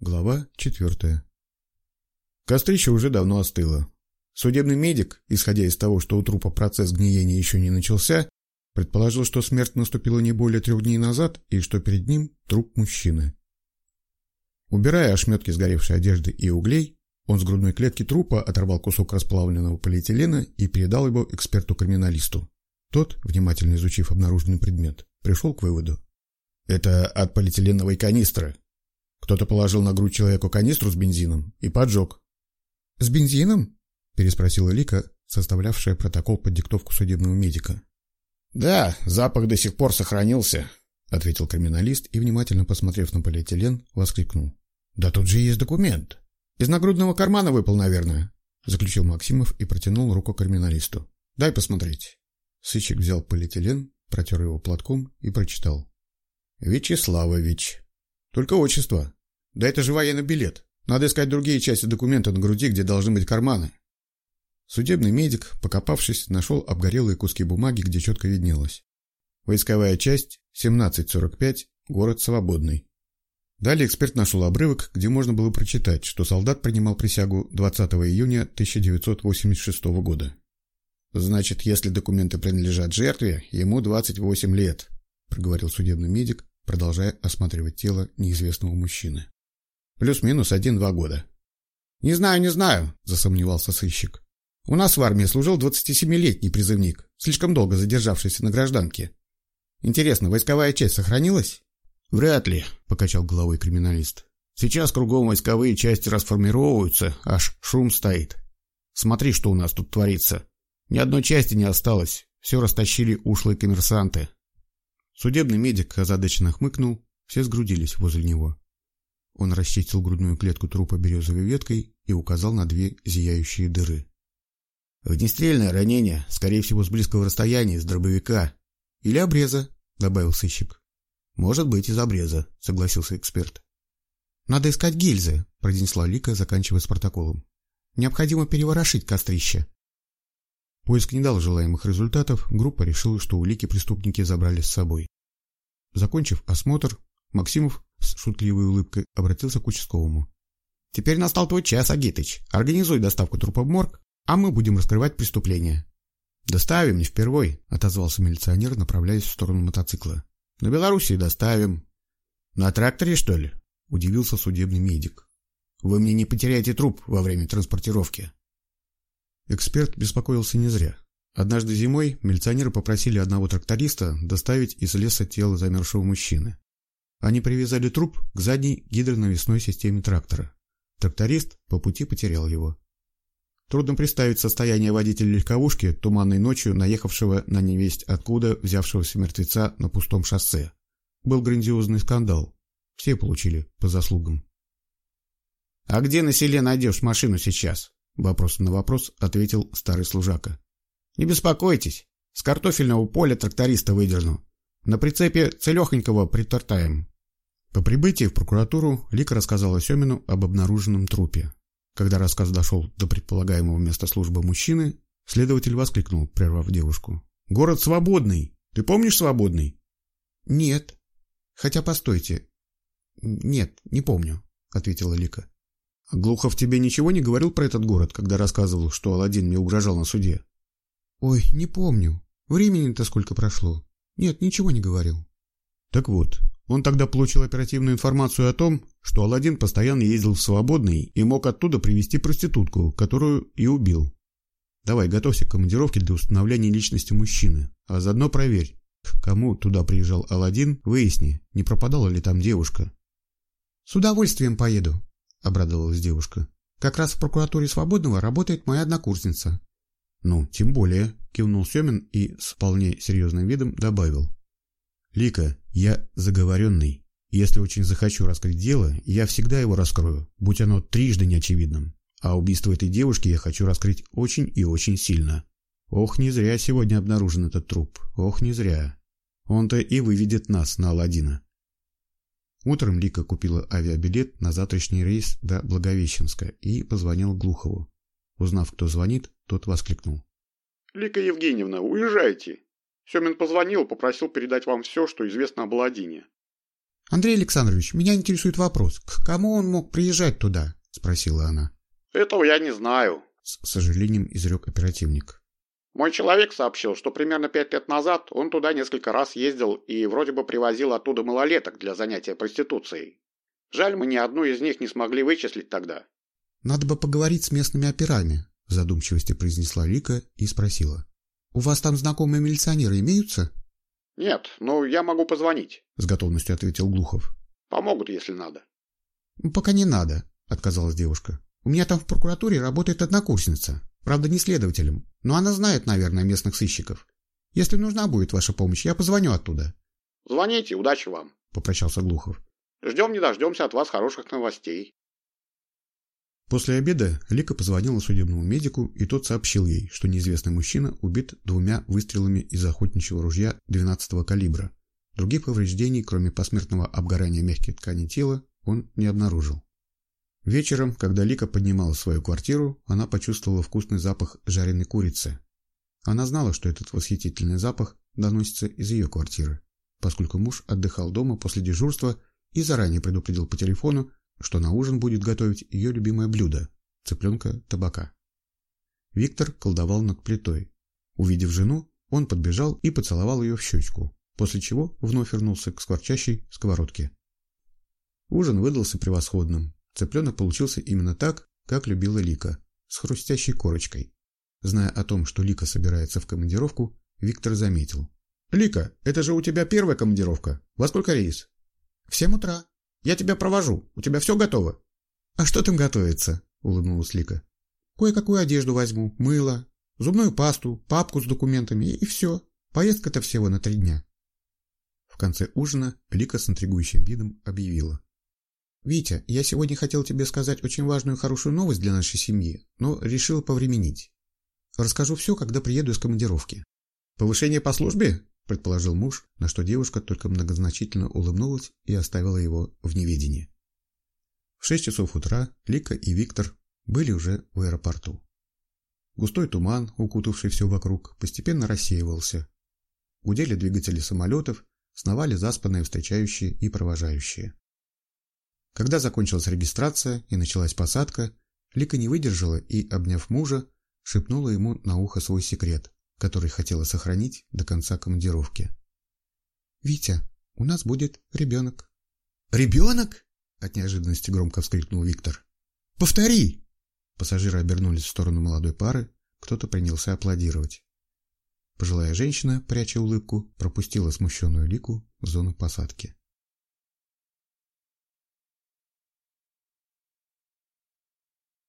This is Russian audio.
Глава четвертая. Кострище уже давно остыло. Судебный медик, исходя из того, что у трупа процесс гниения еще не начался, предположил, что смерть наступила не более трех дней назад и что перед ним труп мужчины. Убирая ошметки сгоревшей одежды и углей, он с грудной клетки трупа оторвал кусок расплавленного полиэтилена и передал его эксперту-криминалисту. Тот, внимательно изучив обнаруженный предмет, пришел к выводу. Это от полиэтиленовой канистры. Кто-то положил на грудь человеку канистру с бензином и поджег. «С бензином?» – переспросила Лика, составлявшая протокол под диктовку судебного медика. «Да, запах до сих пор сохранился», — ответил криминалист и, внимательно посмотрев на полиэтилен, воскликнул. «Да тут же есть документ. Из нагрудного кармана выпал, наверное», — заключил Максимов и протянул руку криминалисту. «Дай посмотреть». Сыщик взял полиэтилен, протер его платком и прочитал. «Вячеславович. Только отчество. Да это же военный билет. Надо искать другие части документа на груди, где должны быть карманы». Судебный медик, покопавшись, нашел обгорелые куски бумаги, где четко виднелось. Войсковая часть, 1745, город Свободный. Далее эксперт нашел обрывок, где можно было прочитать, что солдат принимал присягу 20 июня 1986 года. «Значит, если документы принадлежат жертве, ему 28 лет», проговорил судебный медик, продолжая осматривать тело неизвестного мужчины. «Плюс-минус один-два года». «Не знаю, не знаю», – засомневался сыщик. У нас в армии служил 27-летний призывник, слишком долго задержавшийся на гражданке. Интересно, войсковая часть сохранилась? Вряд ли, покачал головой криминалист. Сейчас кругом войсковые части расформировываются, аж шум стоит. Смотри, что у нас тут творится. Ни одной части не осталось, все растащили ушлые коммерсанты. Судебный медик озадаченно хмыкнул, все сгрудились возле него. Он расчистил грудную клетку трупа березовой веткой и указал на две зияющие дыры. Огнестрельное ранение, скорее всего, с близкого расстояния, из дробовика. Или обреза, добавил сыщик. Может быть, из обреза, согласился эксперт. Надо искать гильзы, произнесла Лика, заканчивая с протоколом. Необходимо переворошить кострище. Поиск не дал желаемых результатов, группа решила, что улики преступники забрали с собой. Закончив осмотр, Максимов с шутливой улыбкой обратился к участковому. «Теперь настал твой час, Агитыч. Организуй доставку трупа в морг а мы будем раскрывать преступление. «Доставим, не впервой», — отозвался милиционер, направляясь в сторону мотоцикла. «На Белоруссии доставим». «На тракторе, что ли?» — удивился судебный медик. «Вы мне не потеряете труп во время транспортировки». Эксперт беспокоился не зря. Однажды зимой милиционеры попросили одного тракториста доставить из леса тело замерзшего мужчины. Они привязали труп к задней гидронавесной системе трактора. Тракторист по пути потерял его. Трудно представить состояние водителя легковушки, туманной ночью наехавшего на невесть откуда взявшегося мертвеца на пустом шоссе. Был грандиозный скандал. Все получили по заслугам. «А где на селе найдешь машину сейчас?» Вопросом на вопрос ответил старый служака. «Не беспокойтесь, с картофельного поля тракториста выдерну. На прицепе целехонького притортаем». По прибытии в прокуратуру Лика рассказала Семину об обнаруженном трупе. Когда рассказ дошел до предполагаемого места службы мужчины, следователь воскликнул, прервав девушку. «Город свободный! Ты помнишь свободный?» «Нет. Хотя, постойте. Нет, не помню», — ответила Лика. «А Глухов тебе ничего не говорил про этот город, когда рассказывал, что Аладдин мне угрожал на суде?» «Ой, не помню. Времени-то сколько прошло. Нет, ничего не говорил». «Так вот, он тогда получил оперативную информацию о том, что Аладдин постоянно ездил в Свободный и мог оттуда привезти проститутку, которую и убил. Давай, готовься к командировке для установления личности мужчины, а заодно проверь, к кому туда приезжал Аладдин, выясни, не пропадала ли там девушка. «С удовольствием поеду», — обрадовалась девушка. «Как раз в прокуратуре Свободного работает моя однокурсница». «Ну, тем более», — кивнул Семин и с вполне серьезным видом добавил. «Лика, я заговоренный. Если очень захочу раскрыть дело, я всегда его раскрою, будь оно трижды неочевидным. А убийство этой девушки я хочу раскрыть очень и очень сильно. Ох, не зря сегодня обнаружен этот труп. Ох, не зря. Он-то и выведет нас на Аладдина. Утром Лика купила авиабилет на завтрашний рейс до Благовещенска и позвонил Глухову. Узнав, кто звонит, тот воскликнул. «Лика Евгеньевна, уезжайте! Семин позвонил, попросил передать вам все, что известно о Баладине. «Андрей Александрович, меня интересует вопрос. К кому он мог приезжать туда?» – спросила она. «Этого я не знаю», – с сожалением изрек оперативник. «Мой человек сообщил, что примерно пять лет назад он туда несколько раз ездил и вроде бы привозил оттуда малолеток для занятия проституцией. Жаль, мы ни одну из них не смогли вычислить тогда». «Надо бы поговорить с местными операми», – в задумчивости произнесла Лика и спросила. «У вас там знакомые милиционеры имеются?» «Нет, но я могу позвонить», — с готовностью ответил Глухов. «Помогут, если надо». «Пока не надо», — отказалась девушка. «У меня там в прокуратуре работает однокурсница. Правда, не следователем, но она знает, наверное, местных сыщиков. Если нужна будет ваша помощь, я позвоню оттуда». «Звоните, удачи вам», — попрощался Глухов. «Ждем не дождемся от вас хороших новостей». После обеда Лика позвонила судебному медику, и тот сообщил ей, что неизвестный мужчина убит двумя выстрелами из охотничьего ружья 12-го калибра. Других повреждений, кроме посмертного обгорания мягких тканей тела, он не обнаружил. Вечером, когда Лика поднималась в свою квартиру, она почувствовала вкусный запах жареной курицы. Она знала, что этот восхитительный запах доносится из ее квартиры, поскольку муж отдыхал дома после дежурства и заранее предупредил по телефону, что на ужин будет готовить ее любимое блюдо – цыпленка табака. Виктор колдовал над плитой. Увидев жену, он подбежал и поцеловал ее в щечку, после чего вновь вернулся к скворчащей сковородке. Ужин выдался превосходным. Цыпленок получился именно так, как любила Лика, с хрустящей корочкой. Зная о том, что Лика собирается в командировку, Виктор заметил. «Лика, это же у тебя первая командировка. Во сколько рейс?» «В семь утра», я тебя провожу. У тебя все готово?» «А что там готовится?» — улыбнулась Лика. «Кое-какую одежду возьму, мыло, зубную пасту, папку с документами и все. Поездка-то всего на три дня». В конце ужина Лика с интригующим видом объявила. «Витя, я сегодня хотел тебе сказать очень важную хорошую новость для нашей семьи, но решил повременить. Расскажу все, когда приеду из командировки». «Повышение по службе?» предположил муж, на что девушка только многозначительно улыбнулась и оставила его в неведении. В шесть часов утра Лика и Виктор были уже в аэропорту. Густой туман, укутавший все вокруг, постепенно рассеивался. Гудели двигатели самолетов, сновали заспанные встречающие и провожающие. Когда закончилась регистрация и началась посадка, Лика не выдержала и, обняв мужа, шепнула ему на ухо свой секрет, который хотела сохранить до конца командировки. «Витя, у нас будет ребенок». «Ребенок?» — от неожиданности громко вскрикнул Виктор. «Повтори!» Пассажиры обернулись в сторону молодой пары, кто-то принялся аплодировать. Пожилая женщина, пряча улыбку, пропустила смущенную Лику в зону посадки.